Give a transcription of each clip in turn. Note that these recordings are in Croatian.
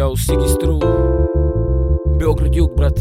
Jao, Sigi Stru Beograd jug, brate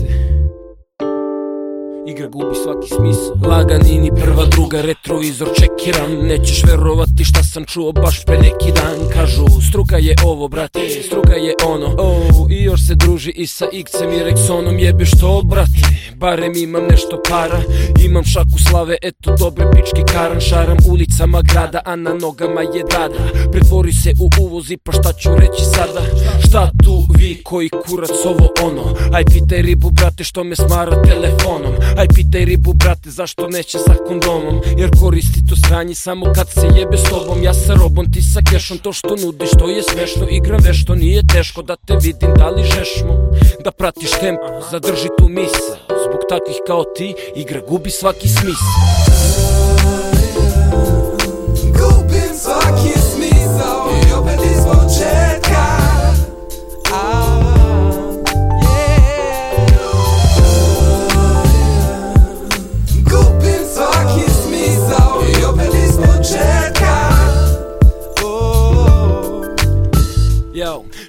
Igra gubi svaki smisao Laganini prva, druga, retrovizor čekiram Nećeš verovati šta sam čuo baš pre neki dan Kažu, struka je ovo, brate, struka je ono oh, I još se druži i sa Ikcem i Rexonom Jebeš to, brate, barem imam nešto para Imam šaku slave, eto dobre pičke karan. Šaram ulicama grada, a na nogama je dada. Pretvori se u uvozi, pa šta ću reći sada? Šta tu vi koji kurac ovo ono? Aj pitaj ribu, brate, što me smara telefonom. Aj pitaj ribu brate zašto neće sa kondomom? Jer koristi to sranje samo kad se jebe s tobom. Ja sa robom ti sa kešom to što nudiš to je smešno. Igram vešto nije teško da te vidim da li žešmo? Da pratiš tempo zadrži tu misa takvih kao ti igra gubi svaki smisao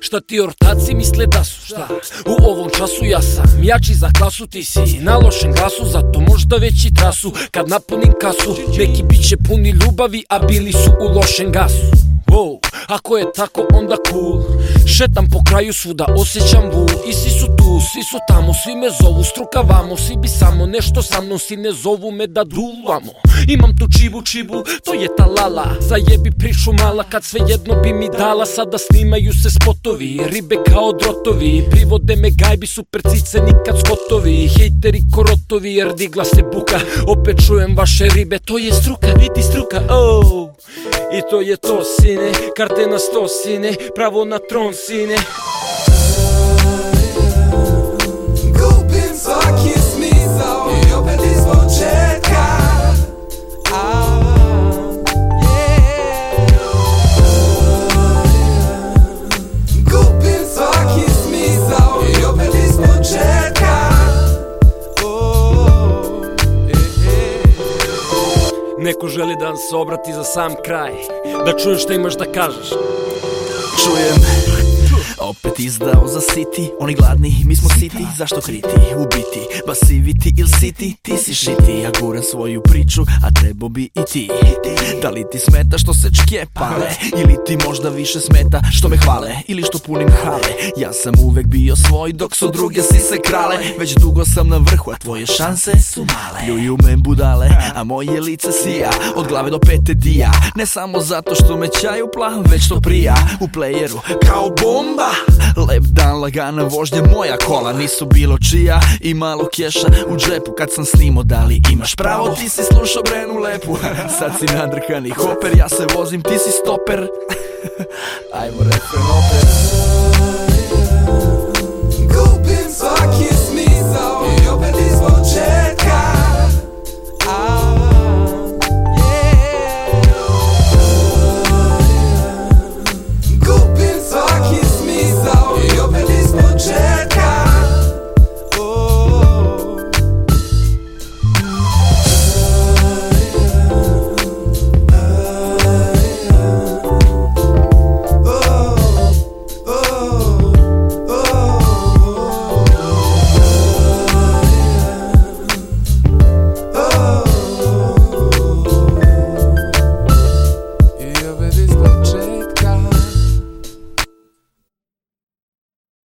Šta ti ortaci misle da su? Šta? U ovom času ja sam jači za klasu Ti si na lošem glasu Zato možda već i trasu. Kad napunim kasu Neki bit će puni ljubavi A bili su u lošem gasu. Wow, ako je tako onda cool. Šetam po kraju svuda, osjećam vu I svi su tu, svi su tamo, svi me zovu Strukavamo, svi bi samo nešto sa mnom Si ne zovu me da duvamo Imam tu čibu čibu, to je ta lala. Zajebi priču mala kad sve jedno bi mi dala. Sada snimaju se spotovi, ribe kao drotovi. Privode me gajbi, super cice nikad skotovi Hejteri korotovi jer digla se buka. Opet čujem vaše ribe, to je struka, vidi struka, oh. I to je to sine, karte na sto sine Pravo na tron sine Neko želi da se obrati za sam kraj Da čuje šta imaš da kažeš. Čujem opet izdao za city. Oni gladni, mi smo siti, zašto kriti? U biti, basiviti il city Ti si šiti, ja guram svoju priču A trebao bi i ti. Da li ti smeta što se čke pale Ili ti možda više smeta što me hvale? Ili što punim hale Ja sam uvek bio svoj dok su druge si se krale. Već dugo sam na vrhu, a tvoje šanse su male. Ljuju me budale, a moje lice sija. Od glave do pete dija. Ne samo zato što me čaju plav, već to prija. U playeru kao bomba Lep dan, lagana vožnja, moja kola nisu bilo čija. I malo keša u džepu kad sam snimo Da li imaš pravo, ti si slušao Brenu Lepu Sad si nadrkani hoper, ja se vozim, ti si stoper. Ajmo refren opet